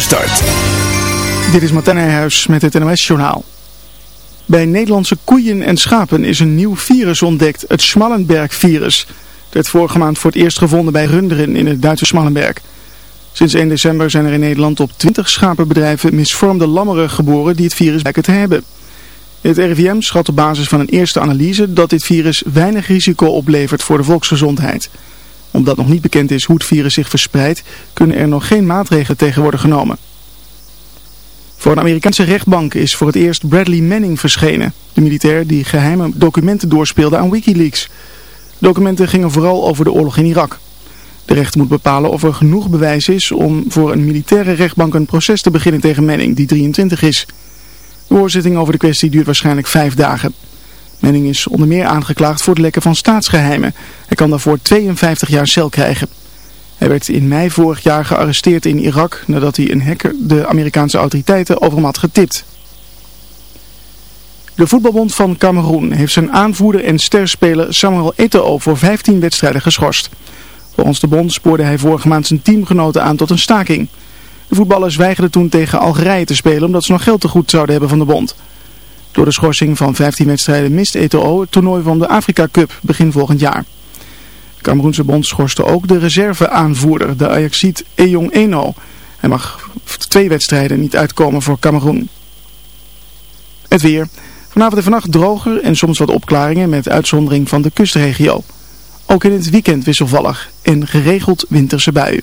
Start. Dit is Martijn Nijhuis met het NOS-journaal. Bij Nederlandse koeien en schapen is een nieuw virus ontdekt, het Schmallenberg-virus. Het werd vorige maand voor het eerst gevonden bij runderen in het Duitse Schmallenberg. Sinds 1 december zijn er in Nederland op 20 schapenbedrijven misvormde lammeren geboren die het virus lijken te hebben. Het RIVM schat op basis van een eerste analyse dat dit virus weinig risico oplevert voor de volksgezondheid omdat nog niet bekend is hoe het virus zich verspreidt, kunnen er nog geen maatregelen tegen worden genomen. Voor een Amerikaanse rechtbank is voor het eerst Bradley Manning verschenen. De militair die geheime documenten doorspeelde aan Wikileaks. documenten gingen vooral over de oorlog in Irak. De rechter moet bepalen of er genoeg bewijs is om voor een militaire rechtbank een proces te beginnen tegen Manning, die 23 is. De hoorzitting over de kwestie duurt waarschijnlijk vijf dagen. Manning is onder meer aangeklaagd voor het lekken van staatsgeheimen. Hij kan daarvoor 52 jaar cel krijgen. Hij werd in mei vorig jaar gearresteerd in Irak nadat hij een hacker de Amerikaanse autoriteiten over hem had getipt. De voetbalbond van Cameroen heeft zijn aanvoerder en sterspeler Samuel Eto'o voor 15 wedstrijden geschorst. Volgens de bond spoorde hij vorige maand zijn teamgenoten aan tot een staking. De voetballers weigerden toen tegen Algerije te spelen omdat ze nog geld te goed zouden hebben van de bond. Door de schorsing van 15 wedstrijden mist Eto'o het toernooi van de Afrika Cup begin volgend jaar. De Cameroense bond schorste ook de reserveaanvoerder, de Ajaxiet Ejong Eno. Hij mag twee wedstrijden niet uitkomen voor Cameroen. Het weer. Vanavond en vannacht droger en soms wat opklaringen met uitzondering van de kustregio. Ook in het weekend wisselvallig en geregeld winterse buien.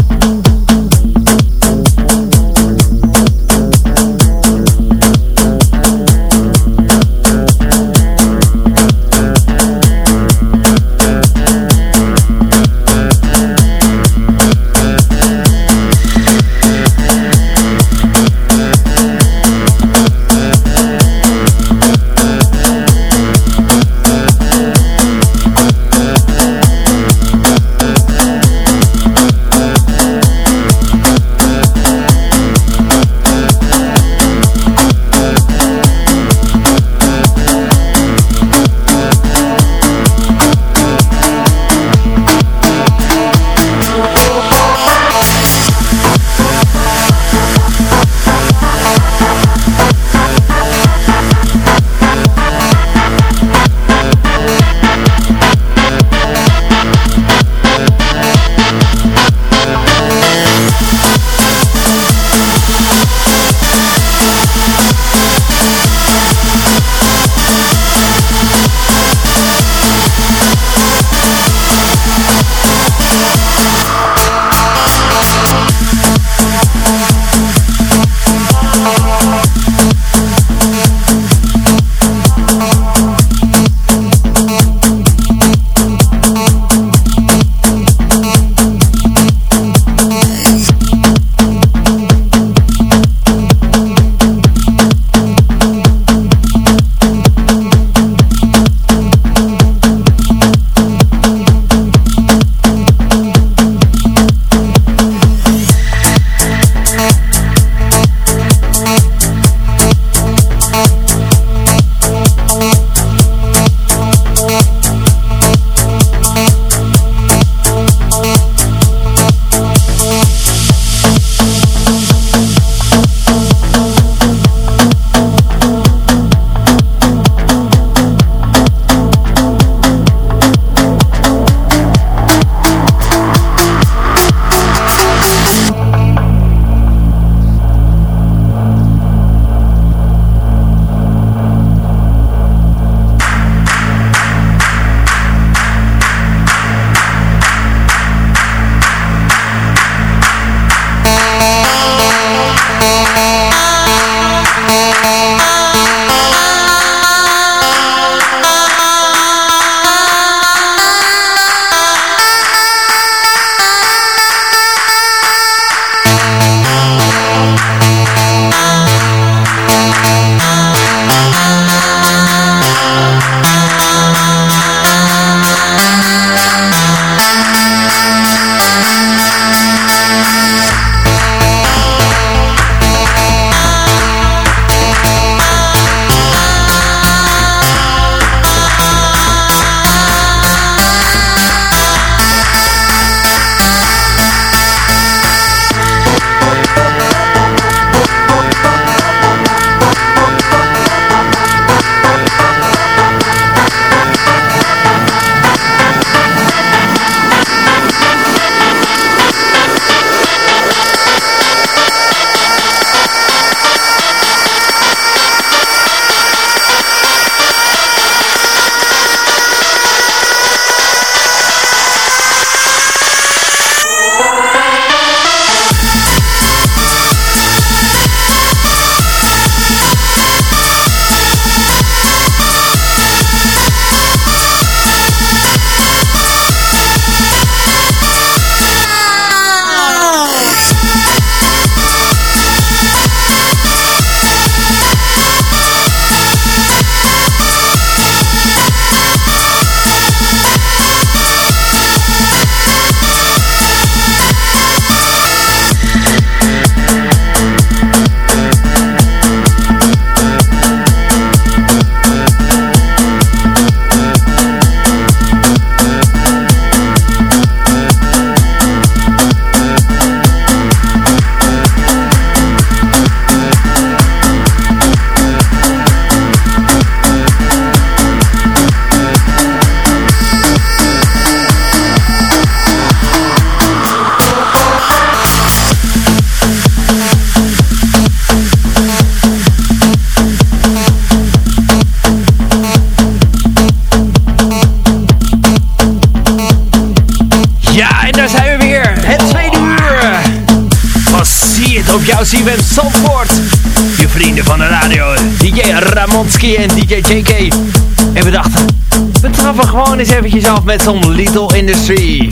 Eventjes af met zo'n Little Industry.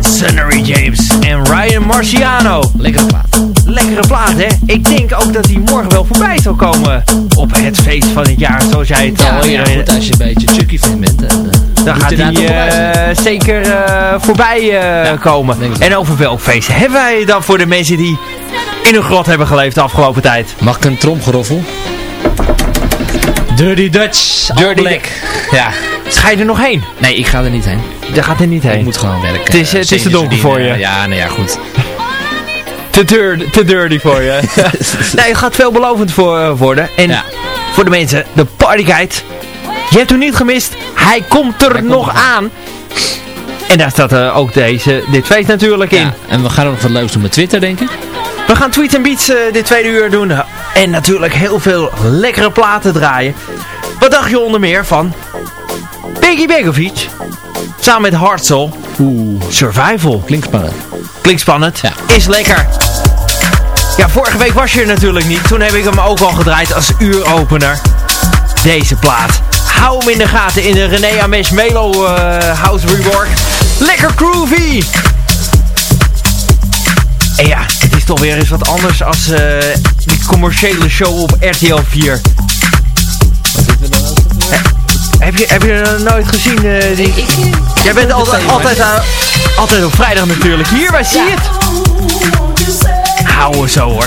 Sunnery James en Ryan Marciano. Lekkere plaat. Lekkere plaat, hè? Ik denk ook dat hij morgen wel voorbij zal komen op het feest van het jaar, zoals jij het Ja, al ja, goed, als je een beetje Chucky fan bent, dan, eh, Dan gaat hij eh, zeker eh, voorbij Ja, komen. En over welk feest hebben wij het dan voor de mensen die in een grot hebben geleefd de afgelopen tijd? Mag ik een tromgeroffel? Dirty Dutch, Dirty Black. Ja, Ga je er nog heen? nee, ik ga er niet heen. Daar gaat er niet Ik heen. moet gewoon werken. Het is, eh, het is te donker voor je. Ja, nou ja, goed. Te, dur te dirty voor je. nee, het gaat veelbelovend voor, eh, worden. En Ja. voor de mensen, de partyguide. Je hebt hem niet gemist. Hij komt er nog aan. En daar staat eh, ook deze, dit feest natuurlijk in. Ja, en we gaan ook wat leuks doen met Twitter, denk ik. We gaan Tweet and Beats dit tweede uur doen. En natuurlijk heel veel lekkere platen draaien. Wat dacht je onder meer van Biggie Begovic? Samen met Hardsoul. Oeh, Survival. klinkt spannend. Klinkt spannend. Ja. Is lekker. Ja, vorige week was je er natuurlijk niet. Toen heb ik hem ook al gedraaid als uuropener. Deze plaat. Hou hem in de gaten in de René Ames Melo eh, House Rework. Lekker groovy. En ja, het is toch weer eens wat anders als eh, die commerciële show op RTL 4. Heb je, heb je er nooit gezien? eh, die... Jij bent altijd, altijd, altijd op vrijdag natuurlijk. Hier, wij zien het. Houden zo hoor.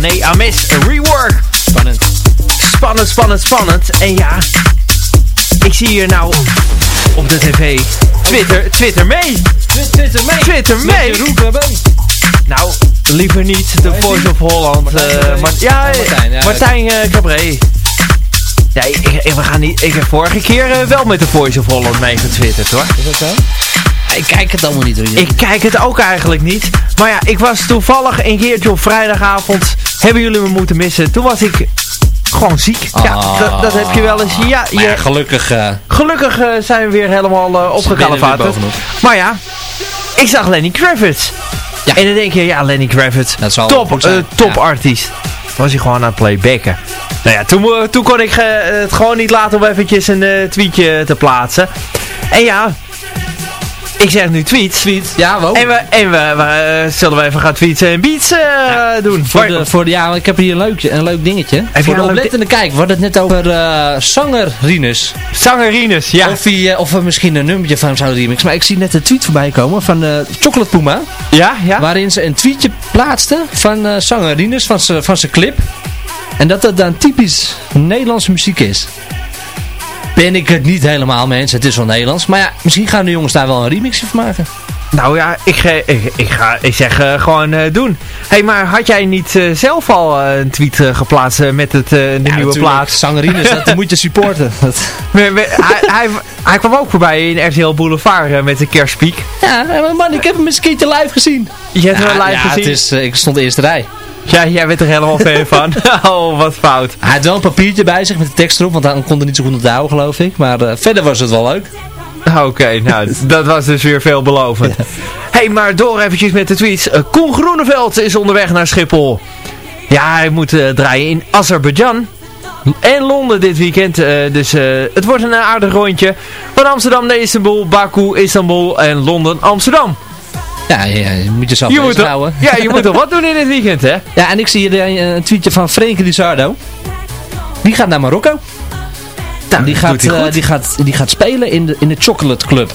René Ames rework. Spannend. Spannend, spannend, spannend. En ja, ik zie hier nou op de tv Twitter, Twitter mee. Twitter mee. Twitter mee. Roepen mee. Nou, liever niet de Voice of Holland. Martijn eh, ja, Ja, Martijn, ja. Martijn eh, Cabré. Ja, ik, ik- we gaan niet, ik heb vorige keer eh, wel met de Voice of Holland mee getwitterd hoor. Is dat zo? Ik kijk het allemaal niet hoor. Ik kijk het ook eigenlijk niet. Maar ja, ik was toevallig een keertje op vrijdagavond. Hebben jullie me moeten missen. Toen was ik gewoon ziek. Ja, Ah. dat, heb je wel eens. Ja, je, gelukkig... eh, gelukkig eh, zijn we weer helemaal uh, weer opgekalefaterd. bovenop. Maar ja, ik zag Lenny Kravitz. Ja. En dan denk je, ja, Lenny Kravitz, Dat top, eh, top Ja. artiest. Was hij gewoon aan het playbacken. Nou ja, toen, toen kon ik eh, het gewoon niet laten om eventjes een eh, tweetje te plaatsen. En ja, ik zeg nu tweet. Tweet. Ja, ook. En we, en we, we, eh, zullen we even gaan tweeten en beats eh, doen. Voor de, voor de, ja, ik heb hier een leuk, een leuk dingetje. je voor de oplettende kijk. We hadden het net over eh, zanger Rinus. Zangerines, ja. Of, hij, of we misschien een nummertje van hem zouden remixen. Maar ik zie net een tweet voorbij komen van Chocolate Puma. Ja, ja. Waarin ze een tweetje plaatste van zanger Rinus, van zijn van zijn clip. En dat dat dan typisch Nederlandse muziek is. Ben ik het niet helemaal mee eens. Het is wel Nederlands. Maar ja, misschien gaan de jongens daar wel een remixje van maken. Nou ja, ik, ik, ik, ga, ik zeg eh, gewoon eh, doen. Hé, hey, maar had jij niet eh, zelf al een tweet geplaatst met het, de nieuwe natuurlijk. plaat? Zanger Rinus, dat moet je supporten. We- hij, hij, hij kwam ook voorbij in RTL Boulevard met de kerstpiek. ja, maar man, ik heb hem eens een keertje live gezien. Je hebt hem ja, live ja, gezien? Het is, ik stond de eerste rij. Ja, jij bent er helemaal fan van. oh, wat fout. Hij had wel een papiertje bij zich met de tekst erop, want dan kon er niet zo goed onthouden geloof ik. Maar eh, verder was het wel leuk. Oké, nou, dat was dus weer veelbelovend. Hé, hey, maar door eventjes met de tweets. Eh, Koen Groeneveld is onderweg naar Schiphol. Ja, hij moet eh, draaien in Azerbeidzjan. En Londen dit weekend. dus het wordt een aardig rondje. Van Amsterdam naar Istanbul, Baku, Istanbul en Londen, Amsterdam. Ja, ja, je moet jezelf Je bezig moet, houden. ja, je moet er wat doen in dit weekend, hè? Ja, en ik zie hier een, een tweetje van Frenkie Lizardo. Die gaat naar Marokko. Nou, die, gaat, eh, die, gaat, die gaat spelen in de, in de Chocolate Club.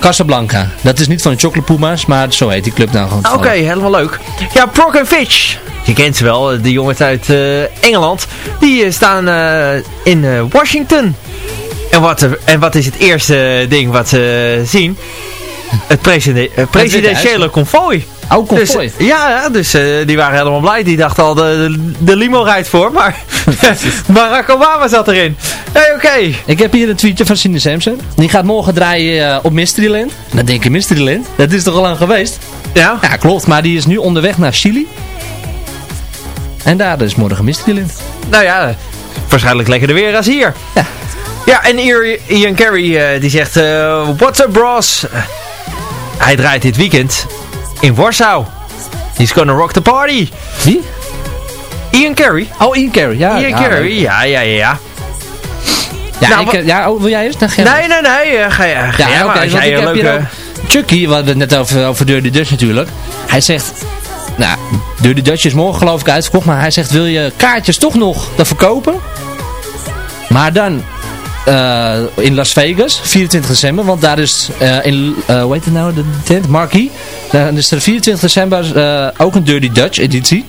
Casablanca. Dat is niet van de Chocolate Puma's, maar zo heet die club nou gewoon. Oké, helemaal leuk. Ja, Proc en Fitch. Je kent ze wel, de jongens uit eh, Engeland. Die eh, staan eh, in eh, Washington. En wat, en wat is het eerste ding wat ze zien? Het preside- eh, presidentiële konvooi. Oh, Dus, konvooi. ja, ja, dus eh, die waren helemaal blij. Die dachten al, de, de, limo rijdt voor. Maar Barack Obama zat erin. Hey, oké. Ik heb hier een tweetje van Cindy Sampson. Die gaat morgen draaien eh, op Mysteryland. Dan denk je Mysteryland? Dat is toch al lang geweest? Ja. Ja, klopt. Maar die is nu onderweg naar Chili. En daar is morgen Mysteryland. Nou ja, waarschijnlijk lekkerder weer als hier. Ja. Ja, en Ian- Carey eh, die zegt, eh, what's up bros? Hij draait dit weekend in Warschau. He's gonna rock the party. Wie? Ian Carey. Oh, Ian Carey. Ja, Ian ja, Carey, leuk. ja, ja, ja, ja. Ja, Nou, ik, ja oh, wil jij eerst? Dan ga- Nee, nee, nee, eh, ga je, ga Ja. Als want jij ik leuke... ook Chucky, we hadden het net over, over Dirty Dutch natuurlijk. Hij zegt, nou, Dirty Dutch is morgen geloof ik uitverkocht, maar hij zegt, wil je kaartjes toch nog te verkopen? Maar dan eh, in Las Vegas, 24 december, want daar is eh, in, eh hoe heet het nou, de tent, Marquee. Daar is er 24 december ook een Dirty Dutch editie.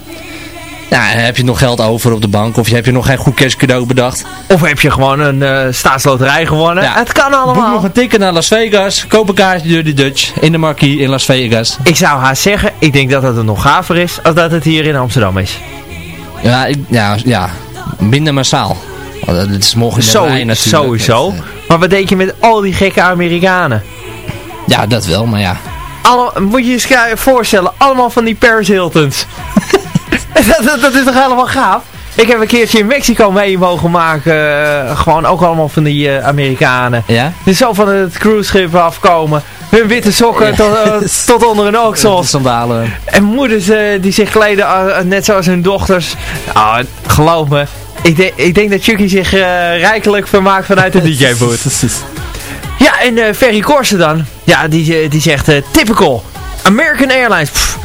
Nou, heb je nog geld over op de bank of heb je nog geen goed kerstcadeau bedacht? Of heb je gewoon een eh, staatsloterij gewonnen? Ja. Het kan Boek allemaal. nog een ticket naar Las Vegas, koop een kaartje Dirty Dutch in de Marquee in Las Vegas. Ik zou haast zeggen, ik denk dat het nog gaver is als dat het hier in Amsterdam is. Ja, ik, ja, ja, minder massaal. Want Het is morgen in de Zo, natuurlijk. sowieso. Eh, Maar wat deed je met al die gekke Amerikanen? ja, dat wel, maar ja. Alle, moet je je voorstellen, allemaal van die Paris Hiltons. dat, dat, dat is toch helemaal gaaf? Ik heb een keertje in Mexico mee mogen maken. eh, gewoon ook allemaal van die eh, Amerikanen. Ja? Die zo van het cruiseschip afkomen. Hun witte sokken tot, eh, tot onder hun oksels. Sandalen. En moeders eh, die zich kleden eh, net zoals hun dochters. Ah, geloof me. Ik, de- ik denk dat Chucky zich eh, rijkelijk vermaakt vanuit de DJ-boot. Ja, en eh Ferry Korsen dan. Ja, die, eh, die zegt eh, typical. American Airlines. pff.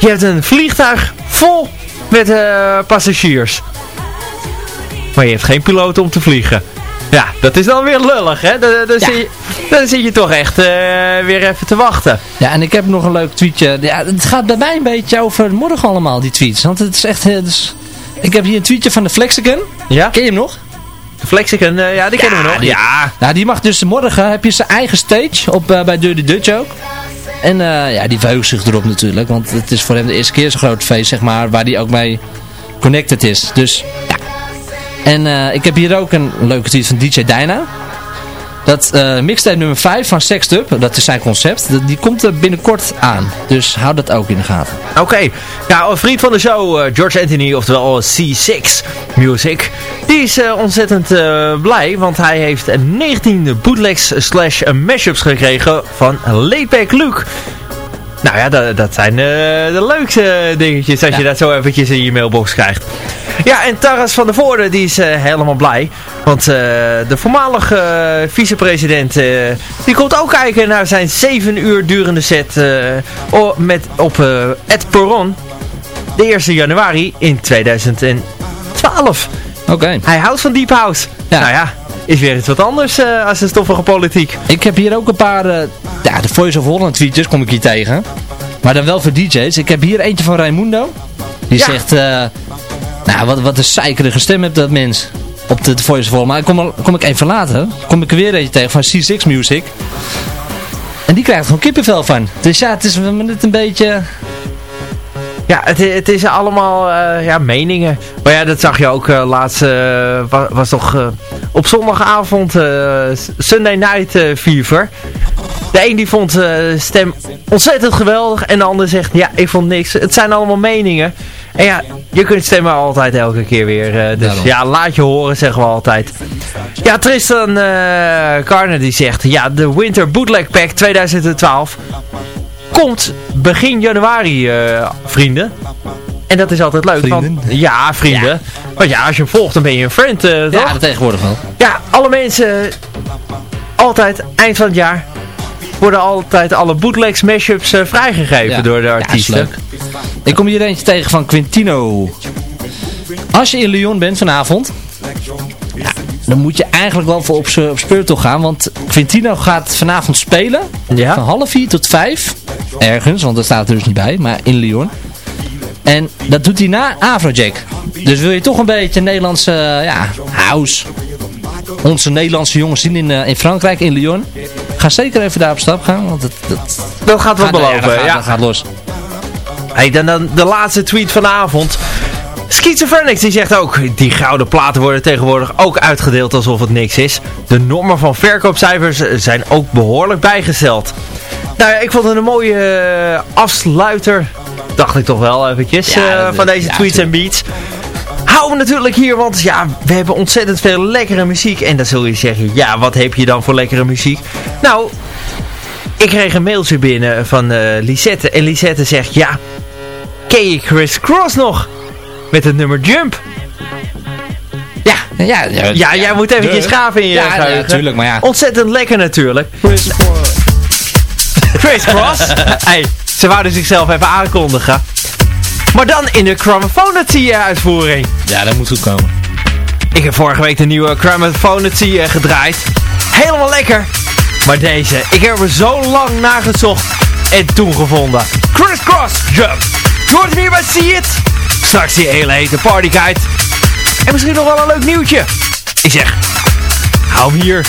je hebt een vliegtuig vol met eh, passagiers. Maar je hebt geen piloot om te vliegen. Ja, dat is dan weer lullig, hè? Dan, dan, Ja. zit, je, dan zit je toch echt eh, weer even te wachten. Ja, en ik heb nog een leuk tweetje. Ja, het gaat bij mij een beetje over morgen allemaal, die tweets. Want het is echt... eh, dus, ik heb hier een tweetje van de Flexicon. Ja? Ken je hem nog? De Flexicon, eh, ja, die kennen we nog. die- Ja, Ja, die mag dus morgen, heb je zijn eigen stage op, eh, bij Dirty Dutch ook. En eh, ja, die verheugt zich erop natuurlijk. Want het is voor hem de eerste keer zo'n groot feest, zeg maar, waar hij ook mee connected is. Dus, ja. En ik heb hier ook een leuke tweet van DJ Dyna. Dat eh mixtape nummer 5 van Sext Up, dat is zijn concept, die komt er binnenkort aan. Dus hou dat ook in de gaten. Oké, ja, een vriend van de show, eh, George Anthony, oftewel C6 Music, die is eh, ontzettend blij, want hij heeft eh, 19 bootlegs slash mashups gekregen van Layback Luke. Nou ja, dat, dat zijn de leukste dingetjes als Ja. je dat zo eventjes in je mailbox krijgt. Ja, en Taras van der Voorde, die is helemaal blij. Want eh, de voormalige eh, vicepresident, eh, die komt ook kijken naar zijn 7 uur durende set met, op Ed Perron. De 1 januari in 2012. Oké. Hij houdt van Deep House. Ja. Nou ja, is weer iets wat anders als de stoffige politiek. Ik heb hier ook een paar, ja, de Voice of Holland tweetjes kom ik hier tegen. Maar dan wel voor DJ's. Ik heb hier eentje van Raimundo. Die Ja. zegt, eh, nou wat, wat een zeikerige stem heeft dat mens. Op de, de Voice Holland. Maar kom, kom ik even later, kom ik er weer eentje tegen van C6 Music. En die krijgt gewoon kippenvel van. Dus ja, het is net een beetje... Ja, het, het is allemaal eh, ja, meningen. Maar ja, dat zag je ook eh, laatst. eh, was, toch op zondagavond Sunday Night Fever. De een die vond eh, stem ontzettend geweldig. En de ander zegt, ja, ik vond niks. Het zijn allemaal meningen. En ja, je kunt stemmen altijd elke keer weer. eh, dus Daarom. ja, laat je horen, zeggen we altijd. Ja, Tristan Carner die zegt, ja, de Winter Bootleg Pack 2012 komt begin januari, eh, vrienden. En dat is altijd leuk. Vrienden? Want, ja, vrienden. Want ja, als je hem volgt, dan ben je een friend, eh, toch? Ja, dat tegenwoordig wel. Ja, alle mensen, altijd, eind van het jaar, worden altijd alle bootlegs, mashups eh, vrijgegeven Ja. door de Ja, artiesten. leuk. Ik kom hier eentje tegen van Quintino. Als je in Lyon bent vanavond, ja, dan moet je eigenlijk wel voor op, op speurtocht gaan. Want Quintino gaat vanavond spelen. Ja. Van half vier tot vijf. Ergens, want dat staat er dus niet bij. Maar in Lyon. En dat doet hij na Afrojack. Dus wil je toch een beetje Nederlandse eh, ja, house. Onze Nederlandse jongens zien in, eh, in Frankrijk, in Lyon. Ga zeker even daar op stap gaan. Want het, dat, Dat gaat wat ja, beloven. dat gaat, ja. dat gaat los. Hey, dan, dan de laatste tweet vanavond. Schizophrenics die zegt ook, die gouden platen worden tegenwoordig ook uitgedeeld alsof het niks is. De normen van verkoopcijfers zijn ook behoorlijk bijgesteld. Nou ja, ik vond het een mooie eh, afsluiter, dacht ik toch wel eventjes, Ja, eh, van deze tweets en beats. Houden we natuurlijk hier, want ja, we hebben ontzettend veel lekkere muziek. En dan zul je zeggen, ja, wat heb je dan voor lekkere muziek? Nou, ik kreeg een mailtje binnen van eh, Lisette. En Lisette zegt, ja, ken je Chris Cross nog? Met het nummer Jump. Ja, Ja, ja, ja, jij moet eventjes gaven in je Ja, geheugen. ja, tuurlijk, maar ja. Ontzettend lekker natuurlijk. Chris Cross. hey, ze wouden zichzelf even aankondigen. Maar dan in de Chromophonity uitvoering. Ja, dat moet goed komen. Ik heb vorige week de nieuwe Chromophonity eh, gedraaid. Helemaal lekker. Maar deze, ik heb er zo lang naar gezocht en toen gevonden. Chris Cross Jump. Je hoort hier bij See It. Straks die hele hete partyguide. En misschien nog wel een leuk nieuwtje. Ik zeg, hou hem hier.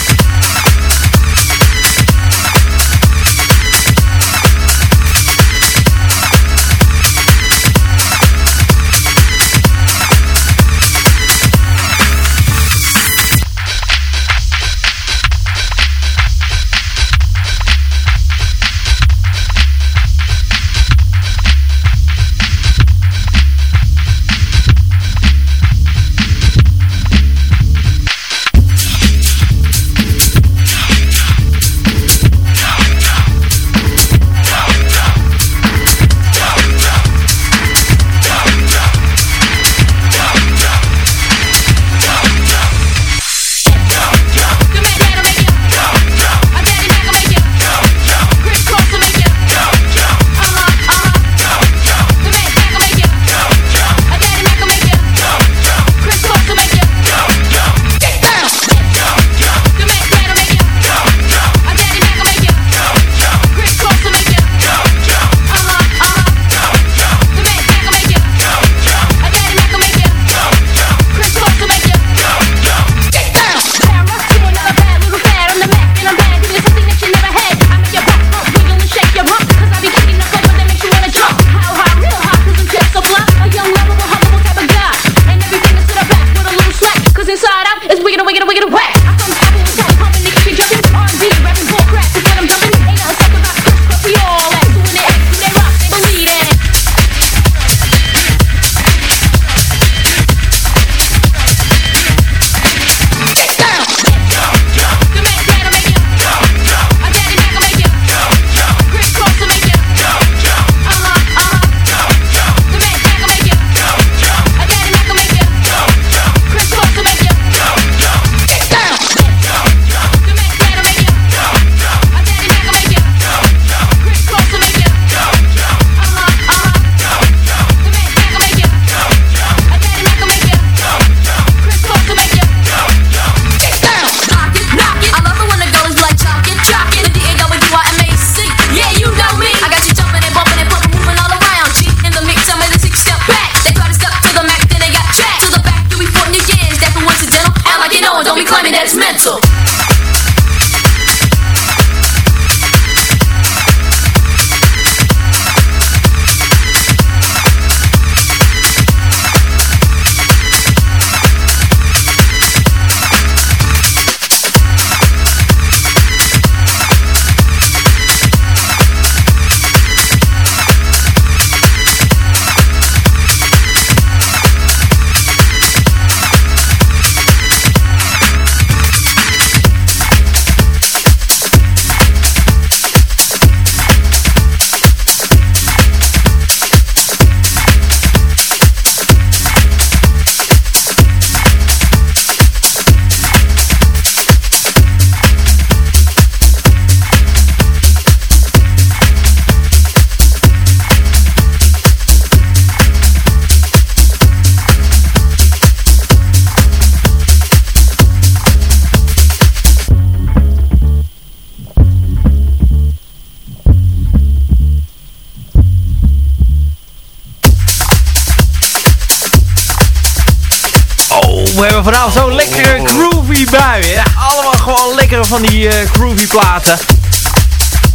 Lekkere van die uh, groovy platen.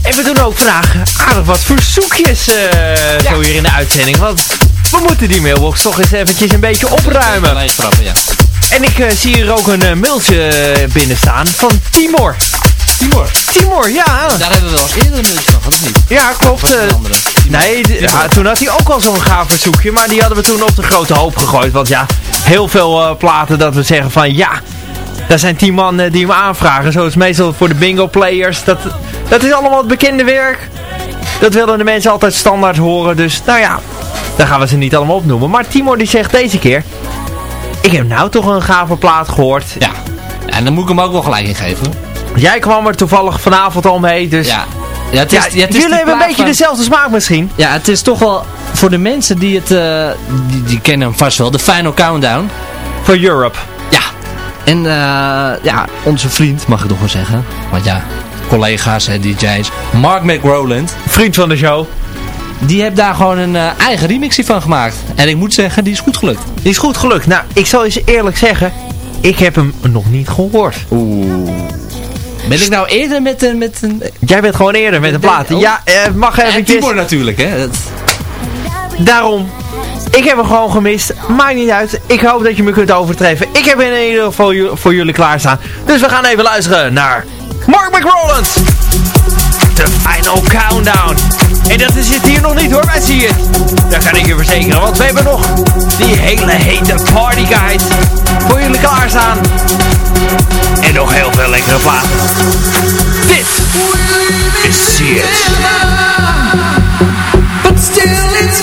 En we doen ook vandaag aardig wat verzoekjes uh, zo hier in de uitzending. Want we moeten die mailbox toch eens eventjes een beetje opruimen. ja. En ik uh, zie hier ook een mailtje binnen staan van Timor. Timor? Timor, ja. Daar hebben we wel eens eerder een mailtje van, of niet? Ja, klopt. nee, ja, toen had hij ook al zo'n gaaf verzoekje. Maar die hadden we toen op de grote hoop gegooid. Want ja, heel veel platen dat we zeggen van ja... Daar zijn tien man die hem aanvragen. Zoals meestal voor de bingo players. Dat, dat is allemaal het bekende werk. Dat willen de mensen altijd standaard horen. Dus nou ja, daar gaan we ze niet allemaal opnoemen. Maar Timor die zegt deze keer... Ik heb nou toch een gave plaat gehoord. Ja, en dan moet ik hem ook wel gelijk ingeven. Jij kwam er toevallig vanavond al mee, dus... Ja, ja, het is, ja, het is jullie hebben een beetje dezelfde smaak misschien. Ja, het is toch wel voor de mensen die het... Uh, die, die, kennen hem vast wel. De Final Countdown. Voor Europe. En uh, ja, onze vriend, mag ik nog wel zeggen. Want ja, collega's en DJ's. Mark McRoland. Vriend van de show. Die heeft daar gewoon een uh, eigen remixie van gemaakt. En ik moet zeggen, die is goed gelukt. Die is goed gelukt. Nou, ik zal eens eerlijk zeggen. Ik heb hem nog niet gehoord. Oeh. Ben ik nou eerder met een... Met een... Jij bent gewoon eerder met een plaat. Oh. Ja, uh, mag even. En Tibor natuurlijk, hè. Daarom. Ik heb hem gewoon gemist. Maakt niet uit. Ik hoop dat je me kunt overtreffen. Ik heb in ieder geval voor jullie klaarstaan. Dus we gaan even luisteren naar Mark McRoland. De Final Countdown. En dat is het hier nog niet hoor, wij zien het. Dat kan ik je verzekeren, want we hebben nog die hele hete party guide voor jullie klaarstaan. En nog heel veel lekkere platen. Dit is See. But still it's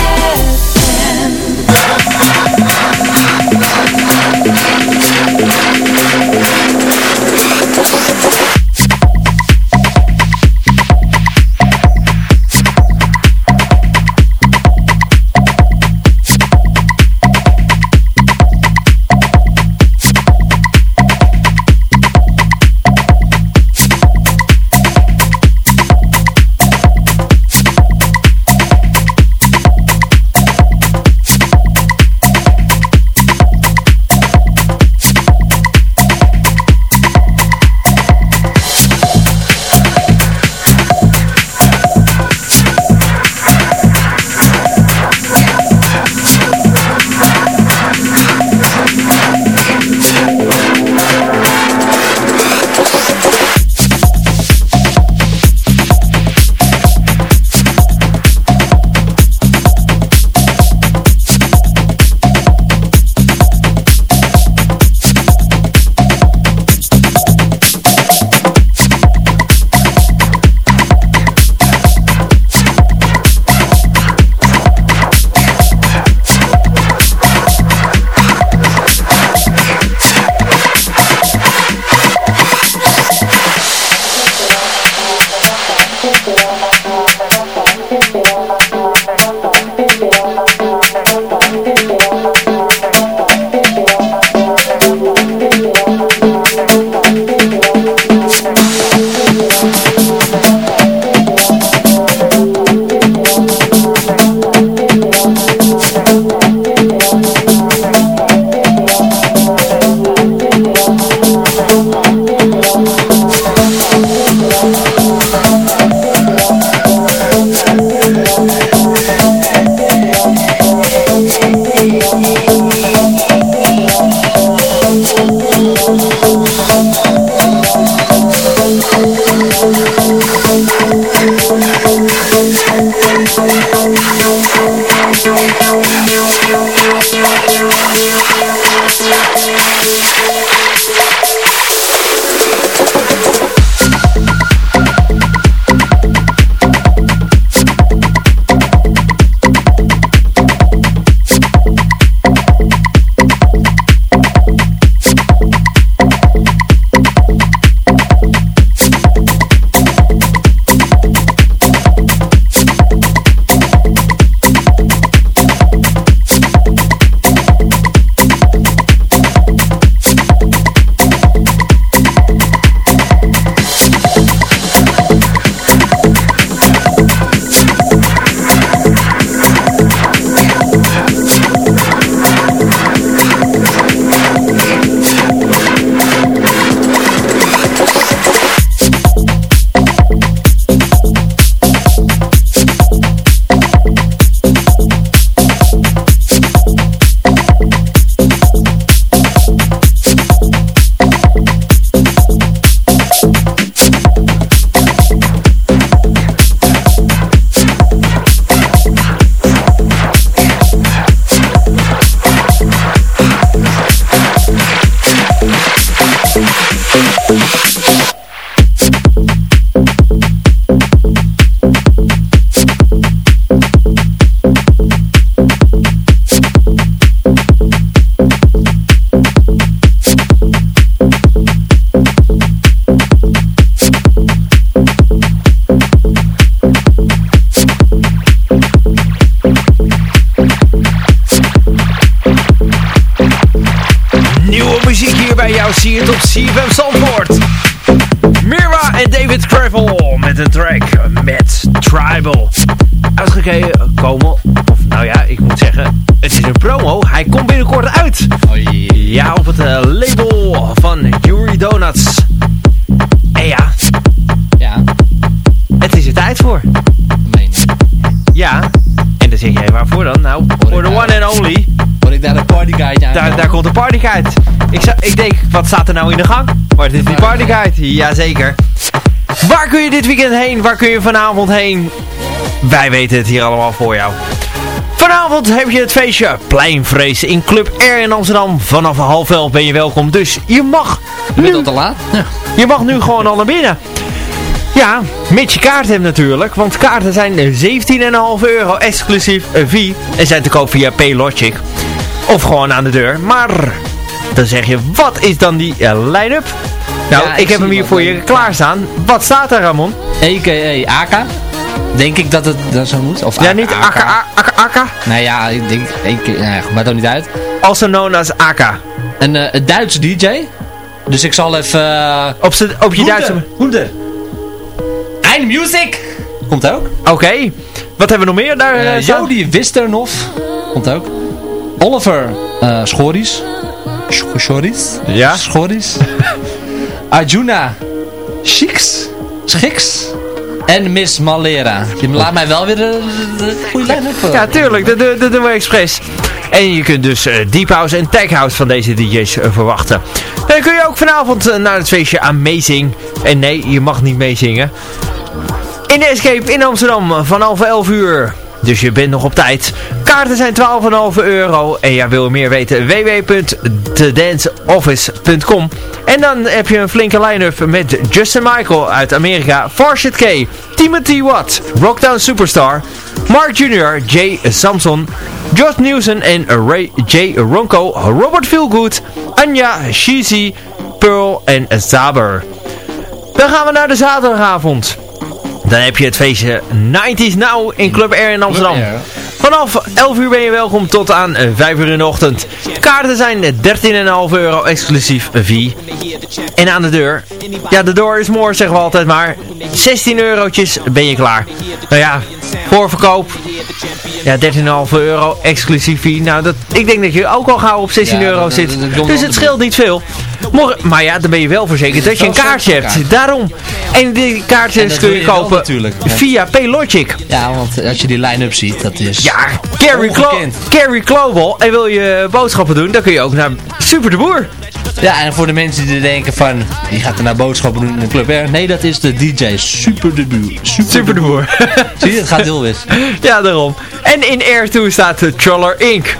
Daar, daar komt de partyguide. Ik, zou, ik denk, wat staat er nou in de gang? Maar dit is die partyguide. Jazeker. Waar kun je dit weekend heen? Waar kun je vanavond heen? Wij weten het hier allemaal voor jou. Vanavond heb je het feestje Pleinvrees in Club R in Amsterdam. Vanaf half elf ben je welkom. Dus je mag Je bent nu, al te laat? Ja. je mag nu gewoon al naar binnen. Ja, mits je kaart hebt natuurlijk. Want kaarten zijn 17,5 euro exclusief een fee. En zijn te koop via Paylogic. Of gewoon aan de deur. Maar dan zeg je, wat is dan die eh, line-up? Nou, Ja, ik, ik heb hem hier voor dan. je klaarstaan. Wat staat er, Ramon? A.k.a. AK. Denk ik dat het dat zo moet? Of Ja, niet AK. Aka, Aka, Aka. Nee, ja, ik denk... Ik, ja, maakt ook niet uit. Also known as Aka. Een, eh, een Duitse DJ. Dus ik zal even... Op, op je Duitse... Hoender. Ein Music. Komt ook. Oké. Wat hebben we nog meer daar? Staan? Jody Wisternhoff. Komt ook. Oliver uh, Schoris. Sch- Schoris? Ja. Schoris. Arjuna Schiks. Schiks. En Miss Malera. Je laat mij wel weer de, de, de goede lijn op. Ja, tuurlijk. Dat, doen we expres. En je kunt dus eh, Deep House en Tech House van deze DJ's eh, verwachten. Dan kun je ook vanavond eh, naar het feestje Amazing. En nee, je mag niet meezingen. In de Escape in Amsterdam eh, vanaf 11 uur. Dus je bent nog op tijd. Kaarten zijn 12,5 euro. En jij wil meer weten? www.thedanceoffice.com En dan heb je een flinke line-up met Justin Michael uit Amerika. Farshid K, Timothy Watt, Rockdown Superstar, Mark Jr., Jay Samson, Josh Newson en Ray J. Ronco, Robert Feelgood, Anja, Sheezy, Pearl en Zaber. Dan gaan we naar de zaterdagavond. Dan heb je het feestje 90s Now in Club R in Amsterdam. Vanaf 11 uur ben je welkom tot aan eh, 5 uur in de ochtend. Kaarten zijn 13,5 euro exclusief fee. En aan de deur, ja de door is more zeggen we altijd maar. 16 eurotjes ben je klaar. Nou ja, voorverkoop. Ja, 13,5 euro exclusief fee. Nou, dat, ik denk dat je ook al gauw op 16 Ja, euro zit. dat- dat komt Dus het scheelt niet veel. Morgen, maar ja, dan ben je wel verzekerd dat je een kaartje hebt. Daarom. En die kaartjes kun je kopen via Paylogic. Ja, want als je die line-up ziet, dat is... Ja, Glo Ongekend. Carry Global. En wil je boodschappen doen, dan kun je ook naar Super de Boer. Ja, en voor de mensen die denken van, die gaat er naar boodschappen doen in een club R. Nee, dat is de DJ Super de Boer. Super, Super de Boer. Zie je, het gaat heel wis. ja, daarom. En in Air 2 staat de Troller Inc.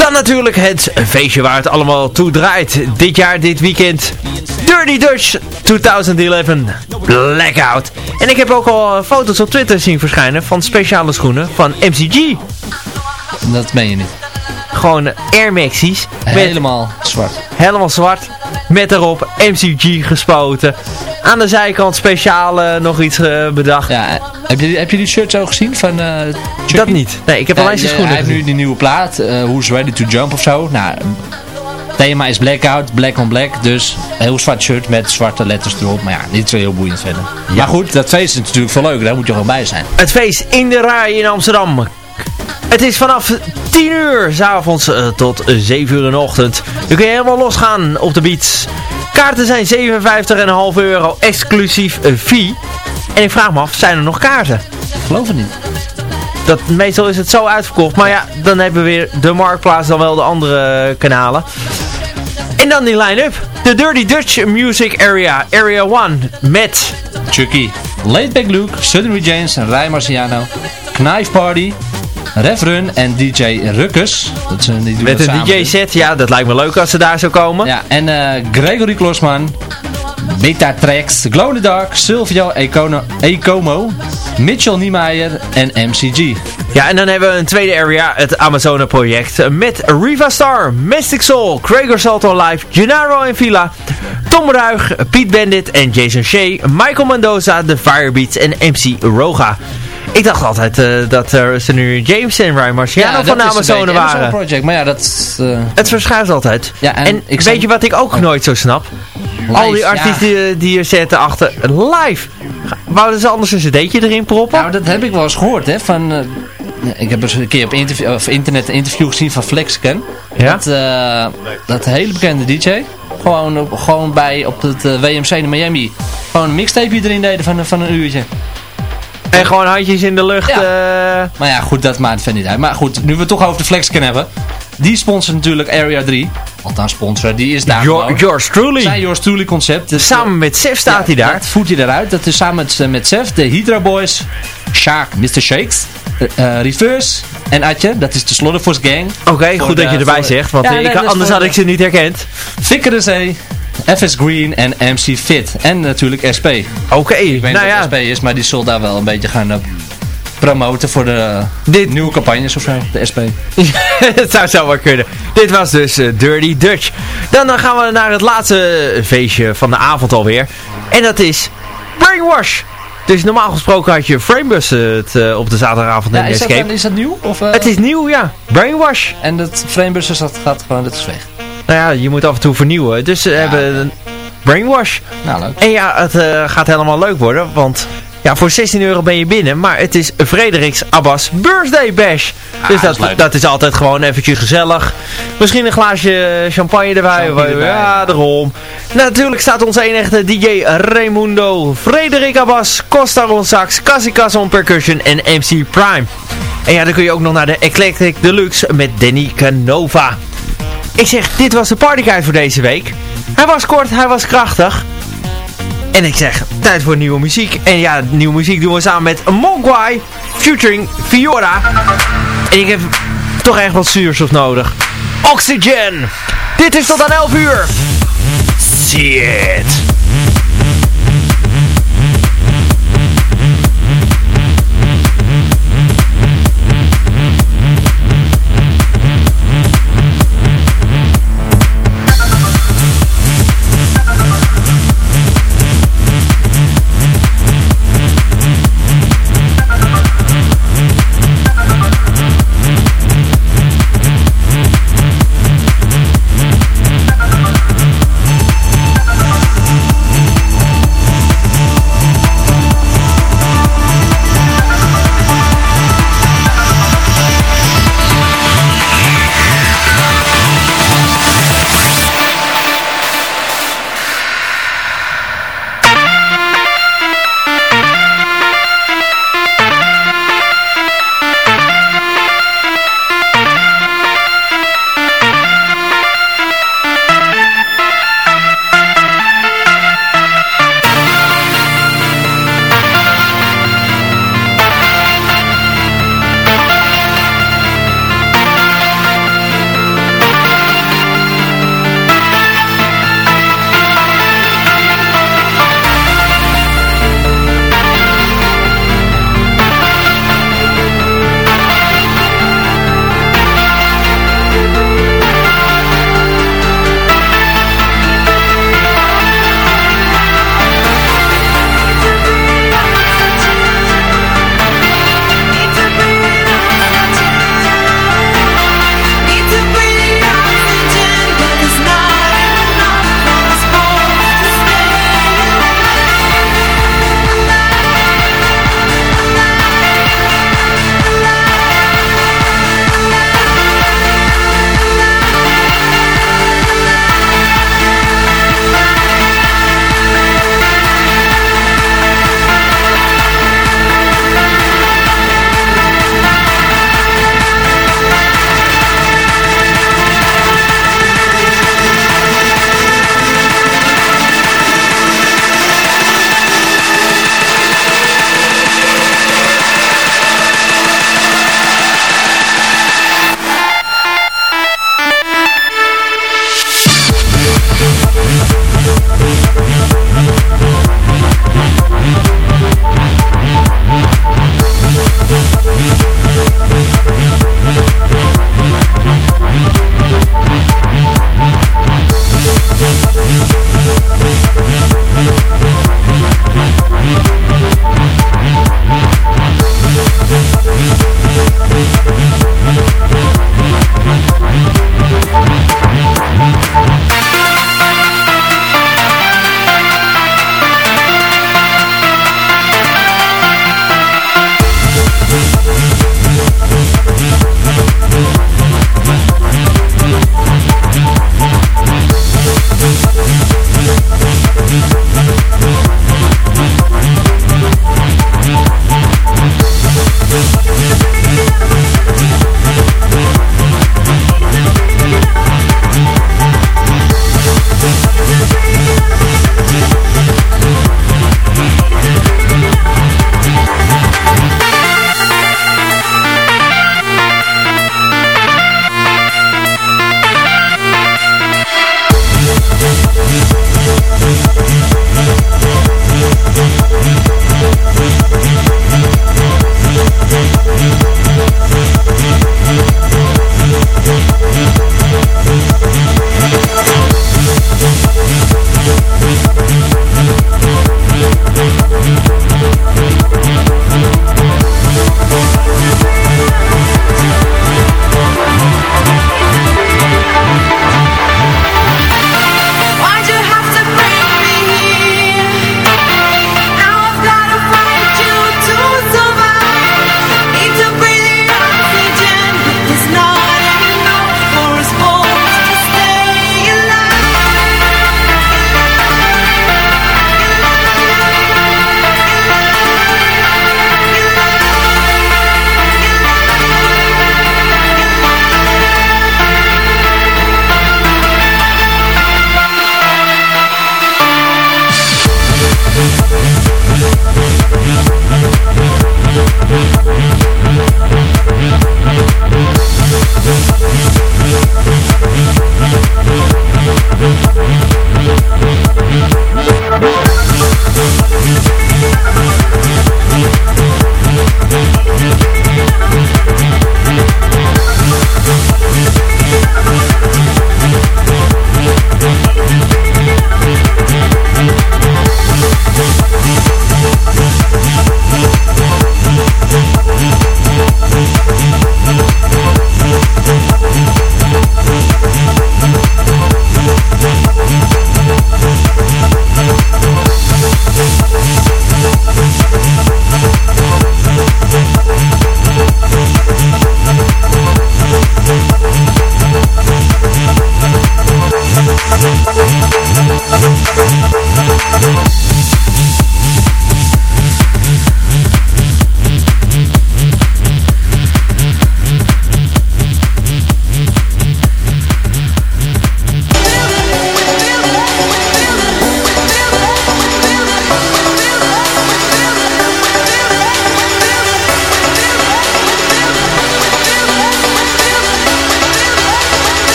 Dan natuurlijk het feestje waar het allemaal toe draait. Dit jaar, dit weekend. Dirty Dutch 2011 Blackout. En ik heb ook al eh, foto's op Twitter zien verschijnen van speciale schoenen van MCG. Dat meen je niet. Gewoon Air Maxies. Helemaal zwart. helemaal zwart. Met erop MCG gespoten. Aan de zijkant speciaal eh, nog iets eh, bedacht. Ja, heb je, heb je die shirts ook gezien van Chucky? Dat niet. Nee, ik heb alleen zijn schoenen Hij heeft nu die nieuwe plaat, Who's Ready to Jump of zo. Nou, thema is blackout, black on black. Dus een heel zwart shirt met zwarte letters erop. Maar ja, niet zo heel boeiend verder. Maar goed, dat feest is natuurlijk veel leuker. Daar moet je gewoon bij zijn. Het feest in de Rai in Amsterdam. Het is vanaf 10 uur s'avonds uh, tot 7 uur in de ochtend. Dan kun je helemaal losgaan op de beats. Kaarten zijn 57,5 euro exclusief uh, fee. En ik vraag me af, zijn er nog kaarten? Ik geloof het niet. Dat, meestal is het zo uitverkocht. Maar ja, dan hebben we weer de Marktplaats, dan wel de andere kanalen. En dan die line-up. De Dirty Dutch Music Area, Area 1. Met... Chucky, Laidback Luke, Suddenly James, Rai Marciano, Knife Party, Rev Run en DJ Rukkers. Dat zijn die Met een. DJ-set, ja, dat lijkt me leuk als ze daar zo komen. Ja, en uh, Gregory Klosman, Beta Tracks, Glow in the Dark, Silvio Econo, Ecomo, Mitchell Niemeyer en MCG. Ja, en dan hebben we een tweede area, het Amazone project. Met Riva Star, Mystic Soul, Gregor Salto Live, Gennaro en Villa, Tom Ruig, Piet Bandit en Jason Shea, Michael Mendoza, The Firebeats en MC Roga. Ik dacht altijd uh, dat er ze nu James en Ryan Marciano ja, van de Amazone waren. Amazon Project, maar ja, dat... Uh... Het verschuift altijd. Ja, en, weet je wat ik ook nooit zo snap? Al die artiesten die, die je zetten achter live. Wouden ze anders een cd'tje erin proppen? Nou, dat heb ik wel eens gehoord, hè. Van, eh, ik heb eens een keer op interview, of internet een interview gezien van Flexken. Ja? Dat, eh, dat hele bekende DJ. Gewoon, op, gewoon bij op het eh, WMC in Miami. Gewoon een mixtape erin deden van, van een uurtje. En gewoon handjes in de lucht. eh, Maar ja, goed, dat maakt verder niet uit. Maar goed, nu we het toch over de Flexken hebben. Die sponsort natuurlijk Area 3. Althans sponsor, die is daar Your- yours truly. Zijn Yours Truly concept. Dus Samen met Sef staat hij daar. Dat voert hij eruit. Dat is samen met, eh, met Sef, de Hydra Boys, Shark, Mr. Shakes, eh, Reverse en Atje. Dat is de Slaughterforce Gang. Oké, goed dat je erbij voor- zegt, want Ja, nee, ik, anders had ik ze niet herkend. Fikker de Zee, FS Green en MC Fit. En natuurlijk SP. Ik Oké, weet niet nou wat ja, SP is, maar die zal daar wel een beetje gaan eh, promoten voor de Dit- nieuwe campagnes of zo. De SP. het zou zo maar kunnen. Dit was dus eh, Dirty Dutch. Dan eh, gaan we naar het laatste feestje van de avond alweer. En dat is Brainwash. Dus normaal gesproken had je Framebus eh, het, op de zaterdagavond in Ja, de is, dat, Escape. dan- is dat nieuw? Of, Het is nieuw, ja. Brainwash. En het framebussen dat gaat gewoon, dat is weg. Nou ja, je moet af en toe vernieuwen. Dus ze hebben een Brainwash. Nou, leuk. En ja, het eh, gaat helemaal leuk worden, want ja, voor 16 euro ben je binnen, maar het is Frederiks Abbas Birthday Bash. dus Ah, dat dat, is dat, is altijd gewoon eventjes gezellig. Misschien een glaasje champagne erbij. Champagne erbij. Ja, daarom. Natuurlijk staat onze enige DJ Raimundo, Frederik Abbas, Costa on sax, Kassikas on percussion en MC Prime. En ja, dan kun je ook nog naar de Eclectic Deluxe met Danny Canova. Ik zeg, dit was de partyguide voor deze week. Hij was kort, hij was krachtig. En ik zeg, tijd voor nieuwe muziek. En ja, nieuwe muziek doen we samen met Mogwai featuring Fiora. En ik heb toch echt wat zuurstof nodig. Oxygen! Dit is tot aan 11 uur. See it!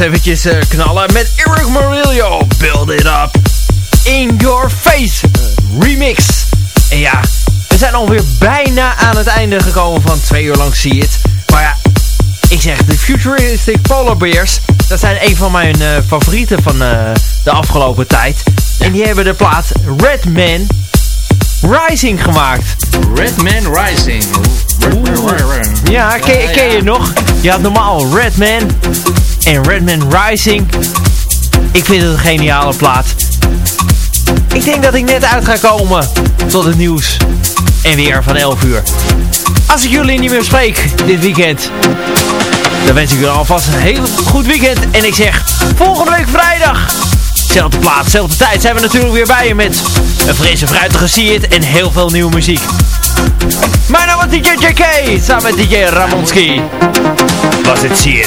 Eventjes uh, knallen met Eric Murillo. Build it up. In your face. remix. En ja, we zijn alweer bijna aan het einde gekomen van twee uur lang zie het. Maar ja, ik zeg de Futuristic Polar Bears. Dat zijn een van mijn uh, favorieten van uh, de afgelopen tijd. En die hebben de plaat Redman Rising gemaakt. Redman Rising. Ja, ken, ken je nog? Je had normaal Redman en Redman Rising. Ik vind het een geniale plaat. Ik denk dat ik net uit ga komen tot het nieuws. En weer van 11 uur. Als ik jullie niet meer spreek dit weekend. Dan wens ik jullie alvast een heel goed weekend. En ik zeg volgende week vrijdag. Zelfde plaats, zelfde tijd zijn we natuurlijk weer bij je met een frisse, fruitige See en heel veel nieuwe muziek. Mijn naam is DJ JK, samen met DJ Ramonski. Was het See.